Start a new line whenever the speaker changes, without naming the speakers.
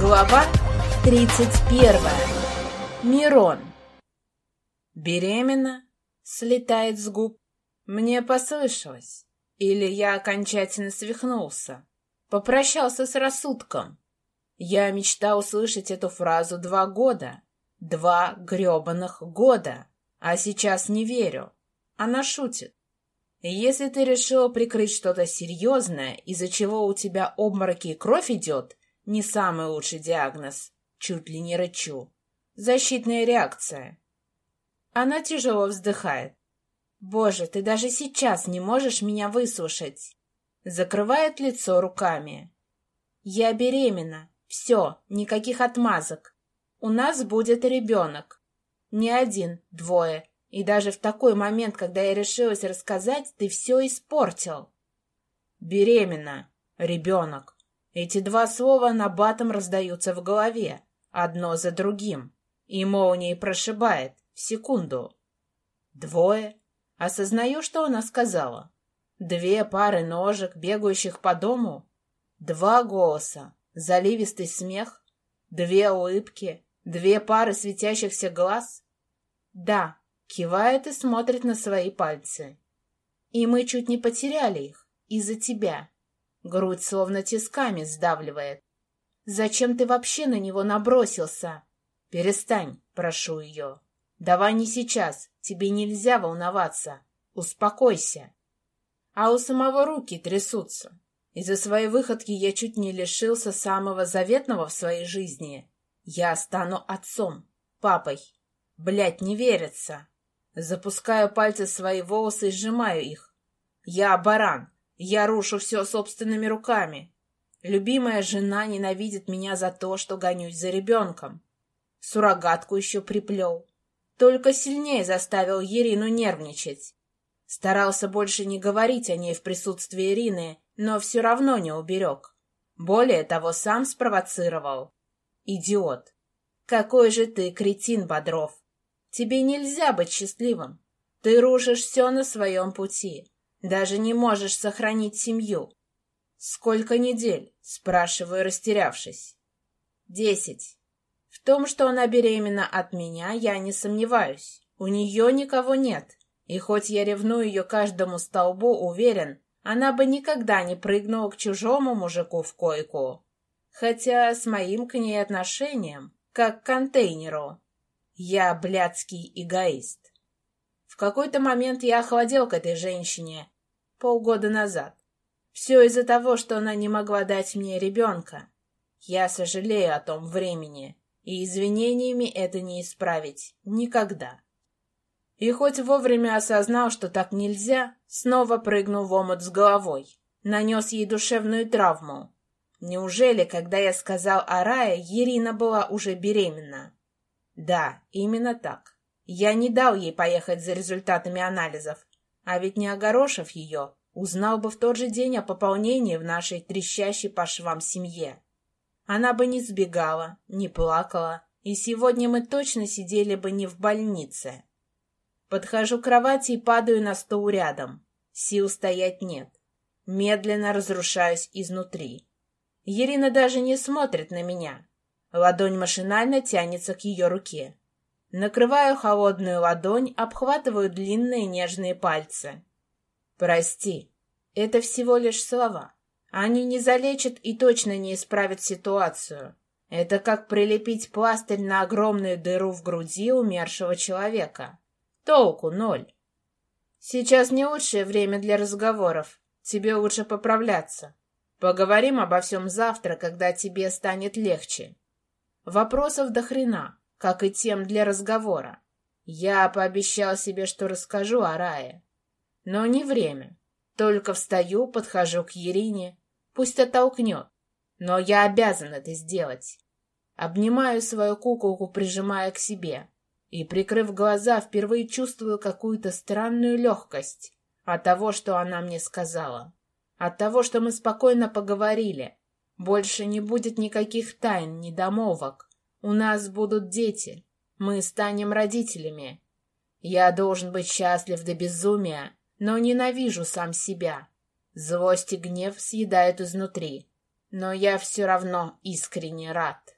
Глава 31. Мирон. Беременна? Слетает с губ. Мне послышалось. Или я окончательно свихнулся. Попрощался с рассудком. Я мечтал услышать эту фразу два года. Два гребаных года. А сейчас не верю. Она шутит. Если ты решила прикрыть что-то серьезное, из-за чего у тебя обмороки и кровь идет, не самый лучший диагноз. Чуть ли не рычу. Защитная реакция. Она тяжело вздыхает. «Боже, ты даже сейчас не можешь меня выслушать!» Закрывает лицо руками. «Я беременна. Все, никаких отмазок. У нас будет ребенок. Не один, двое. И даже в такой момент, когда я решилась рассказать, ты все испортил. Беременна. Ребенок. Эти два слова на батом раздаются в голове, одно за другим, и молнией прошибает в секунду. Двое. Осознаю, что она сказала. Две пары ножек, бегающих по дому. Два голоса, заливистый смех, две улыбки, две пары светящихся глаз. Да, Кивает и смотрит на свои пальцы. И мы чуть не потеряли их из-за тебя. Грудь словно тисками сдавливает. Зачем ты вообще на него набросился? Перестань, прошу ее. Давай не сейчас, тебе нельзя волноваться. Успокойся. А у самого руки трясутся. Из-за своей выходки я чуть не лишился самого заветного в своей жизни. Я стану отцом, папой. Блять, не верится. Запускаю пальцы в свои волосы и сжимаю их. Я баран. Я рушу все собственными руками. Любимая жена ненавидит меня за то, что гонюсь за ребенком. Суррогатку еще приплел. Только сильнее заставил Ирину нервничать. Старался больше не говорить о ней в присутствии Ирины, но все равно не уберег. Более того, сам спровоцировал. Идиот. Какой же ты кретин, Бодров. Тебе нельзя быть счастливым. Ты рушишь все на своем пути. Даже не можешь сохранить семью. Сколько недель? Спрашиваю, растерявшись. Десять. В том, что она беременна от меня, я не сомневаюсь. У нее никого нет. И хоть я ревную ее каждому столбу, уверен, она бы никогда не прыгнула к чужому мужику в койку. Хотя с моим к ней отношением, как к контейнеру, я блядский эгоист. В какой-то момент я охладел к этой женщине полгода назад. Все из-за того, что она не могла дать мне ребенка. Я сожалею о том времени, и извинениями это не исправить никогда. И хоть вовремя осознал, что так нельзя, снова прыгнул в омут с головой, нанес ей душевную травму. Неужели, когда я сказал о Рае, Ирина была уже беременна? Да, именно так. Я не дал ей поехать за результатами анализов, а ведь не огорошив ее, узнал бы в тот же день о пополнении в нашей трещащей по швам семье. Она бы не сбегала, не плакала, и сегодня мы точно сидели бы не в больнице. Подхожу к кровати и падаю на стол рядом. Сил стоять нет. Медленно разрушаюсь изнутри. Ирина даже не смотрит на меня. Ладонь машинально тянется к ее руке. Накрываю холодную ладонь, обхватываю длинные нежные пальцы. «Прости, это всего лишь слова. Они не залечат и точно не исправят ситуацию. Это как прилепить пластырь на огромную дыру в груди умершего человека. Толку ноль. Сейчас не лучшее время для разговоров. Тебе лучше поправляться. Поговорим обо всем завтра, когда тебе станет легче. Вопросов до хрена, как и тем для разговора. Я пообещал себе, что расскажу о рае. Но не время. Только встаю, подхожу к Ерине. Пусть оттолкнет. Но я обязан это сделать. Обнимаю свою куколку, прижимая к себе. И, прикрыв глаза, впервые чувствую какую-то странную легкость от того, что она мне сказала. От того, что мы спокойно поговорили, больше не будет никаких тайн, недомовок. У нас будут дети. Мы станем родителями. Я должен быть счастлив до безумия, но ненавижу сам себя. Злость и гнев съедают изнутри. Но я все равно искренне рад.